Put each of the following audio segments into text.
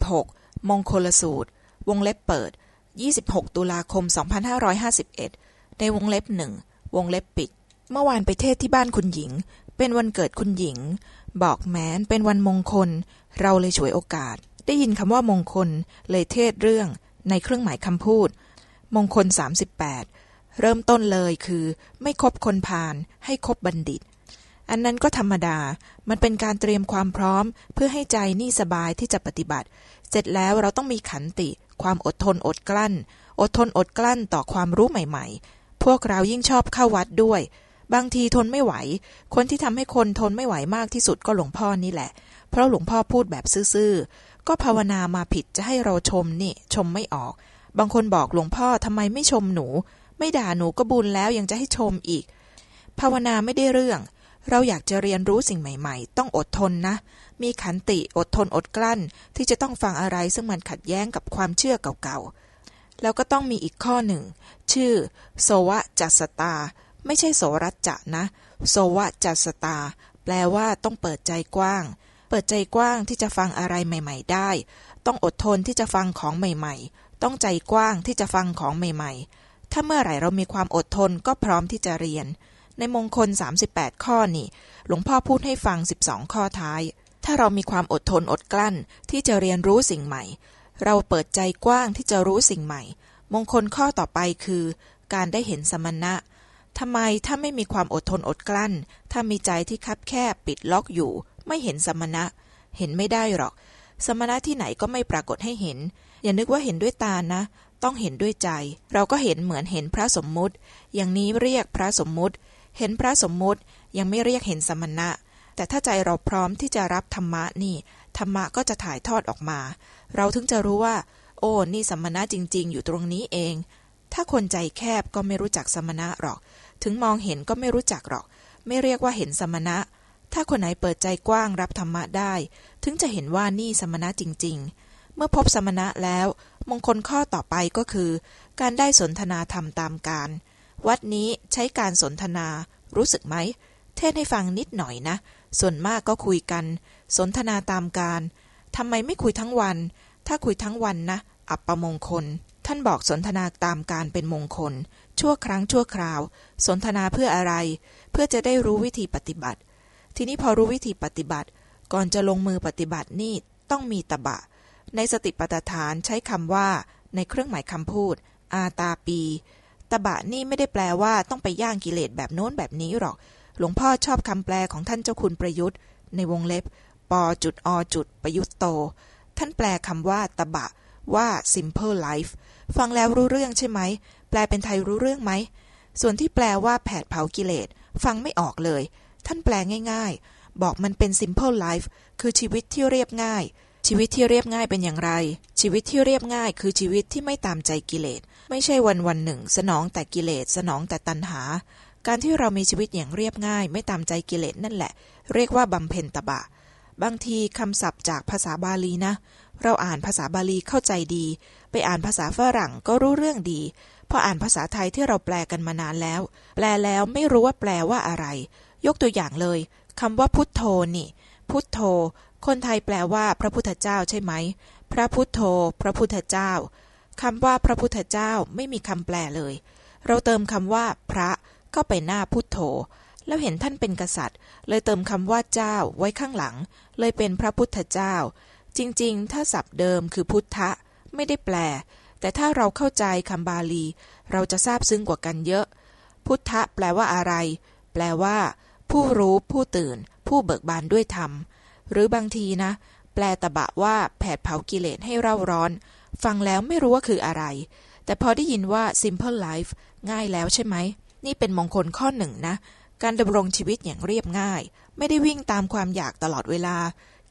16. มงคลสูตร วงเล็บเปิด 26 ตุลาคม 2551 ในวงเล็บหนึ่ง วงเล็บปิด เมื่อวานไปเทศที่บ้านคุณหญิง เป็นวันเกิดคุณหญิง บอกแม้นเป็นวันมงคล เราเลยฉวยโอกาส ได้ยินคำว่ามงคล เลยเทศเรื่องในเครื่องหมายคำพูด มงคล 38 เริ่มต้นเลยคือ ไม่คบคนพาลให้คบบัณฑิต อันนั้นก็ธรรมดา มันเป็นการเตรียมความพร้อม เพื่อให้ใจนี่สบายที่จะปฏิบัติ เสร็จแล้วเราต้องมีขันติ ความอดทนอดกลั้น อดทนอดกลั้นต่อความรู้ใหม่ ๆ พวกเรายิ่งชอบเข้าวัดด้วย บางทีทนไม่ไหว คนที่ทำให้คนทนไม่ไหวมากที่สุดก็หลวงพ่อนี่แหละ เพราะหลวงพ่อพูดแบบซื่อๆ ก็ภาวนามาผิดจะให้เราชมนี่ ชมไม่ออก บางคนบอกหลวงพ่อทำไมไม่ชมหนู ไม่ด่าหนูก็บุญแล้วยังจะให้ชมอีก ภาวนาไม่ได้เรื่อง เราอยากจะเรียนรู้สิ่งใหม่ ๆ ต้องอดทนนะ มีขันติอดทนอดกลั้น ที่จะต้องฟังอะไรซึ่งมันขัดแย้งกับความเชื่อเก่าๆ แล้วก็ต้องมีอีกข้อหนึ่ง ชื่อ โสวะจัสตา ไม่ใช่โสรัจจะนะ โสวะจัสตา แปลว่าต้องเปิดใจกว้าง เปิดใจกว้างที่จะฟังอะไรใหม่ ๆ ได้ ต้องอดทนที่จะฟังของใหม่ ๆ ต้องใจกว้างที่จะฟังของใหม่ ๆ ถ้าเมื่อไหร่เรามีความอดทนก็พร้อมที่จะเรียน ในมงคล 38 ข้อนี่ หลวงพ่อพูดให้ฟัง 12 ข้อท้าย ถ้าเรามีความอดทนอดกลั้นที่จะเรียนรู้สิ่งใหม่ เราเปิดใจกว้างที่จะรู้สิ่งใหม่ มงคลข้อต่อไปคือ การได้เห็นสมณะทำไมถ้าไม่มีความอดทนอดกลั้น ถ้ามีใจที่คับแคบปิดล็อกอยู่ ไม่เห็นสมณะ เห็นไม่ได้หรอก สมณะที่ไหนก็ไม่ปรากฏให้เห็น อย่านึกว่าเห็นด้วยตานะ ต้องเห็นด้วยใจ เราก็เห็นเหมือนเห็นพระสมมุติ อย่างนี้เรียกพระสมมุติ เห็นพระสมมุติยังไม่เรียกเห็นสมณะ แต่ถ้าใจเราพร้อมที่จะรับธรรมะนี่ ธรรมะก็จะถ่ายทอดออกมา เราถึงจะรู้ว่า โอ้นี่สมณะจริง ๆ อยู่ตรงนี้เอง ถ้าคนใจแคบก็ไม่รู้จักสมณะหรอก ถึงมองเห็นก็ไม่รู้จักหรอก ไม่เรียกว่าเห็นสมณะ ถ้าคนไหนเปิดใจกว้างรับธรรมะได้ ถึงจะเห็นว่านี่สมณะจริง ๆ เมื่อพบสมณะแล้ว มงคลข้อต่อไปก็คือ การได้สนทนาธรรมตามการ วัดนี้ใช้การสนทนา รู้สึกไหม เทศให้ฟังนิดหน่อยนะ ส่วนมากก็คุยกัน สนทนาตามการทำไมไม่คุยทั้งวัน ถ้าคุยทั้งวันนะ อับประมงคล ท่านบอกสนทนาตามการเป็นมงคล ชั่วครั้งชั่วคราว สนทนาเพื่ออะไร เพื่อจะได้รู้วิธีปฏิบัติ ทีนี้พอรู้วิธีปฏิบัติ ก่อนจะลงมือปฏิบัตินี่ต้องมีตบะ ในสติปัฏฐานใช้คำว่า ในเครื่องหมายคำพูด อาตาปี ตบะนี่ไม่ได้แปลว่าต้องไปย่างกิเลสแบบโน้นแบบนี้หรอก หลวงพ่อชอบคำแปลของท่านเจ้าคุณประยุทธ์ ในวงเล็บปอจุดอจุดประยุทธ์โต ท่านแปลคำว่าตบะว่า simple life ฟังแล้วรู้เรื่องใช่ไหม แปลเป็นไทยรู้เรื่องไหม ส่วนที่แปลว่าแผดเผากิเลส ฟังไม่ออกเลย ท่านแปลง่าย ๆ บอกมันเป็น simple life คือชีวิตที่เรียบง่าย ชีวิตที่เรียบง่ายเป็นอย่างไร ชีวิตที่เรียบง่ายคือชีวิตที่ไม่ตามใจกิเลส ไม่ใช่วันวันหนึ่ง สนองแต่กิเลส สนองแต่ตัณหา การที่เรามีชีวิตอย่างเรียบง่าย ไม่ตามใจกิเลสนั่นแหละ เรียกว่าบำเพ็ญตบะ บางทีคำศัพท์จากภาษาบาลีนะ เราอ่านภาษาบาลีเข้าใจดี ไปอ่านภาษาฝรั่งก็รู้เรื่องดีพออ่านภาษาไทยที่เราแปลกันมานานแล้ว แปลแล้วไม่รู้ว่าแปลว่าอะไร ยกตัวอย่างเลยคำว่าพุทโธนี่ พุทโธ คนไทยแปลว่า พระพุทธเจ้าใช่ไหม พระพุทโธ พระพุทธเจ้าคำว่าพระพุทธเจ้าไม่มีคำแปลเลย เราเติมคำว่า พระเข้าไปหน้าพุทโธ แล้วเห็นท่านเป็นกษัตริย์ เลยเติมคำว่าเจ้าไว้ข้างหลัง เลยเป็นพระพุทธเจ้า จริงๆ ถ้าศัพท์เดิมคือพุทธะ ไม่ได้แปล แต่ถ้าเราเข้าใจคำบาลี เราจะทราบซึ้งกว่ากันเยอะ พุทธะแปลว่าอะไร แปลว่า ผู้รู้ ผู้ตื่น ผู้เบิกบานด้วยธรรม หรือบางทีนะ แปลตะบะว่าแผดเผากิเลสให้เร่าร้อน ฟังแล้วไม่รู้ว่าคืออะไร แต่พอได้ยินว่า simple life ง่ายแล้วใช่ไหม นี่เป็นมงคลข้อหนึ่งนะ การดำรงชีวิตอย่างเรียบง่าย ไม่ได้วิ่งตามความอยากตลอดเวลา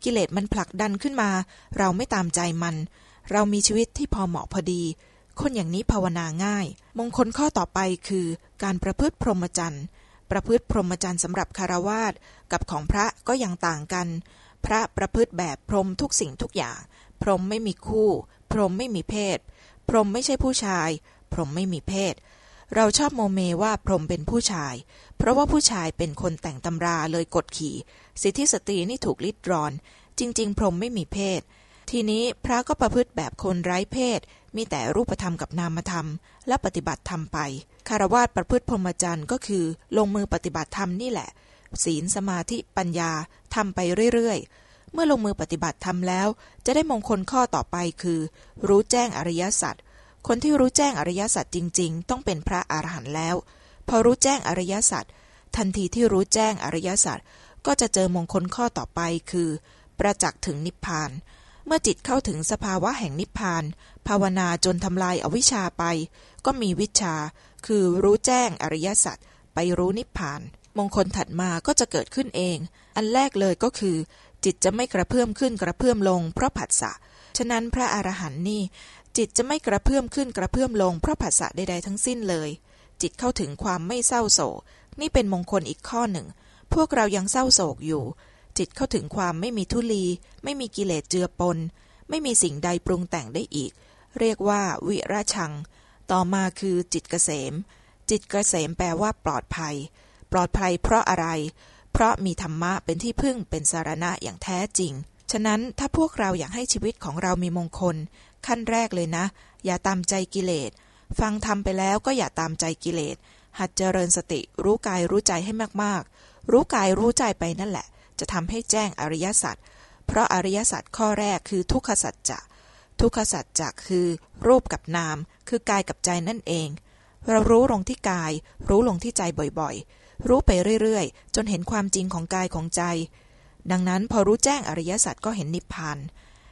กิเลสมันผลักดันขึ้นมา เราไม่ตามใจมัน เรามีชีวิตที่พอเหมาะพอดี คนอย่างนี้ภาวนาง่าย มงคลข้อต่อไปคือ การประพฤติพรหมจรรย์ประพฤติพรหมจรรย์สำหรับคารวาสกับของพระก็ยังต่างกัน พระประพฤติแบบพรหมทุกสิ่งทุกอย่าง พรหมไม่มีคู่ พรหมไม่มีเพศ พรหมไม่ใช่ผู้ชาย พรหมไม่มีเพศ เราชอบโมเมว่าพรหมเป็นผู้ชาย เพราะว่าผู้ชายเป็นคนแต่งตำราเลยกดขี่ สิทธิสตรีนี่ถูกลิดรอน จริง ๆ พรหมไม่มีเพศ ทีนี้พระก็ประพฤติแบบคนไร้เพศ มีแต่รูปธรรมกับนามธรรม และปฏิบัติธรรมไปฆราวาสประพฤติพรหมจรรย์ก็คือ ลงมือปฏิบัติธรรมนี่แหละ ศีลสมาธิปัญญาทำไปเรื่อยๆ เมื่อลงมือปฏิบัติธรรมแล้ว จะได้มงคลข้อต่อไปคือ รู้แจ้งอริยสัจคนที่รู้แจ้งอริยสัจจริง ๆ ต้องเป็นพระอรหันต์แล้ว พอรู้แจ้งอริยสัจทันทีที่รู้แจ้งอริยสัจก็จะเจอมงคลข้อต่อไปคือ ประจักษ์ถึงนิพพาน เมื่อจิตเข้าถึงสภาวะแห่งนิพพาน ภาวนาจนทำลายอวิชชาไป ก็มีวิชา คือรู้แจ้งอริยสัจไปรู้นิพพาน มงคลถัดมาก็จะเกิดขึ้นเอง อันแรกเลยก็คือ จิตจะไม่กระเพื่อมขึ้นกระเพื่อมลงเพราะผัสสะ ฉะนั้นพระอรหันต์นี่ จิตจะไม่กระเพื่อมขึ้นกระเพื่อมลงเพราะผัสสะใดๆทั้งสิ้นเลย จิตเข้าถึงความไม่เศร้าโศก นี่เป็นมงคลอีกข้อหนึ่ง พวกเรายังเศร้าโศกอยู่ จิตเข้าถึงความไม่มีทุลี ไม่มีกิเลสเจือปน ไม่มีสิ่งใดปรุงแต่งได้อีก เรียกว่าวิราชัง ต่อมาคือจิตเกษม จิตเกษมแปลว่าปลอดภัย ปลอดภัยเพราะอะไร เพราะมีธรรมะเป็นที่พึ่งเป็นสารณะอย่างแท้จริง ฉะนั้นถ้าพวกเราอยากให้ชีวิตของเรามีมงคล ขั้นแรกเลยนะ อย่าตามใจกิเลส ฟังทำไปแล้วก็อย่าตามใจกิเลส หัดเจริญสติ รู้กายรู้ใจให้มากๆ รู้กายรู้ใจไปนั่นแหละ จะทำให้แจ้งอริยสัจ เพราะอริยสัจข้อแรกคือทุกขสัจจะ ทุกขสัจจะคือ รูปกับนาม คือกายกับใจนั่นเองเรารู้ลงที่กาย รู้ลงที่ใจบ่อยๆ รู้ไปเรื่อยๆ จนเห็นความจริงของกายของใจ ดังนั้นพอรู้แจ้งอริยสัจก็เห็นนิพพาน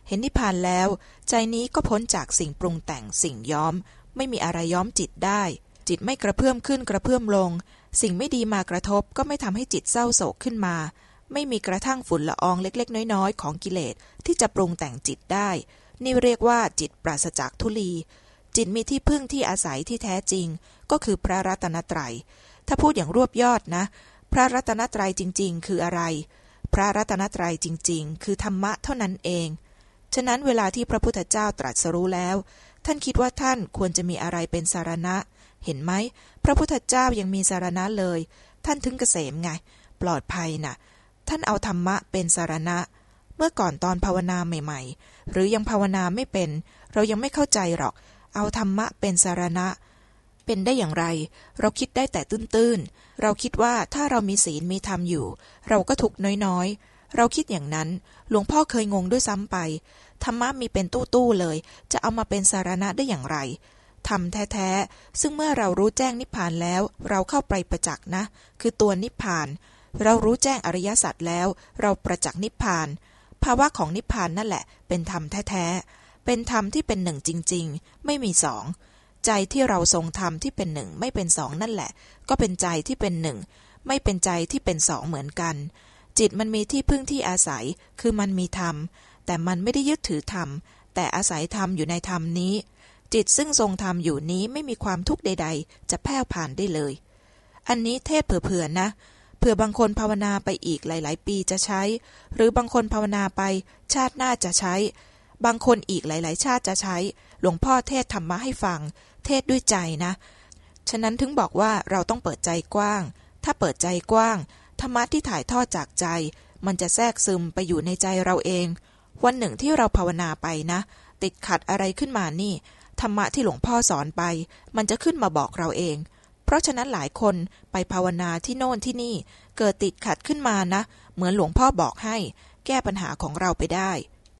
เห็นนิพพานแล้ว ใจนี้ก็พ้นจากสิ่งปรุงแต่งสิ่งย้อม ไม่มีอะไรย้อมจิตได้ จิตไม่กระเพื่อมขึ้นกระเพื่อมลง สิ่งไม่ดีมากระทบก็ไม่ทำให้จิตเศร้าโศกขึ้นมา ไม่มีกระทั่งฝุ่นละอองเล็ก ๆ น้อยๆ ของกิเลสที่จะปรุงแต่งจิตได้ นี่เรียกว่าจิตปราศจากทุลีจิตมีที่พึ่งที่อาศัยที่แท้จริง ก็คือพระรัตนตรัย ถ้าพูดอย่างรวบยอดนะ พระรัตนตรัยจริง ๆ คืออะไร พระรัตนตรัยจริง ๆ คือธรรมะเท่านั้นเอง ฉะนั้นเวลาที่พระพุทธเจ้าตรัสรู้แล้ว ท่านคิดว่าท่านควรจะมีอะไรเป็นสารณะ เห็นไหม พระพุทธเจ้ายังมีสารณะเลย ท่านถึงเกษมไง ปลอดภัยนะ่ะ ท่านเอาธรรมะเป็นสารณะ เมื่อก่อนตอนภาวนาใหม่ ๆ หรือยังภาวนาไม่เป็น เรายังไม่เข้าใจหรอก เอาธรรมะเป็นสารณะเเป็นได้อย่างไร เราคิดได้แต่ตื้นๆ เราคิดว่าถ้าเรามีศีลมีธรรมอยู่ เราก็ทุกน้อยๆ เราคิดอย่างนั้น หลวงพ่อเคยงงด้วยซ้ำไป ธรรมะมีเป็นตู้ๆเลย จะเอามาเป็นสารณะได้อย่างไรทำแท้ๆ ซึ่งเมื่อเรารู้แจ้งนิพพานแล้ว เราเข้าไปประจักษ์นะ คือตัวนิพพาน เรารู้แจ้งอริยสัจแล้ว เราประจักษ์นิพพาน ภาวะของนิพพานนั่นแหละ เป็นธรรมแท้ๆ เป็นธรรมที่เป็นหนึ่งจริง ๆ ไม่มีสอง ใจที่เราทรงธรรมที่เป็นหนึ่งไม่เป็นสองนั่นแหละ ก็เป็นใจที่เป็นหนึ่งไม่เป็นใจที่เป็นสองเหมือนกัน จิตมันมีที่พึ่งที่อาศัยคือมันมีธรรม แต่มันไม่ได้ยึดถือธรรม แต่อาศัยธรรมอยู่ในธรรมนี้ จิตซึ่งทรงธรรมอยู่นี้ไม่มีความทุกข์ใด ๆ จะแผ่ผ่านได้เลย อันนี้เทศเผื่อๆนะเผื่อบางคนภาวนาไปอีกหลาย ๆ ปีจะใช้ หรือบางคนภาวนาไป ชาติหน้าจะใช้ บางคนอีกหลาย ๆ ชาติจะใช้ หลวงพ่อเทศธรรมะให้ฟัง เทศด้วยใจนะ ฉะนั้นถึงบอกว่าเราต้องเปิดใจกว้าง ถ้าเปิดใจกว้างธรรมะที่ถ่ายทอดจากใจ มันจะแทรกซึมไปอยู่ในใจเราเอง วันหนึ่งที่เราภาวนาไปนะ ติดขัดอะไรขึ้นมานี่ ธรรมะที่หลวงพ่อสอนไป มันจะขึ้นมาบอกเราเอง เพราะฉะนั้นหลายคนไปภาวนาที่โน่นที่นี่ เกิดติดขัดขึ้นมานะ เหมือนหลวงพ่อบอกให้ แก้ปัญหาของเราไปได้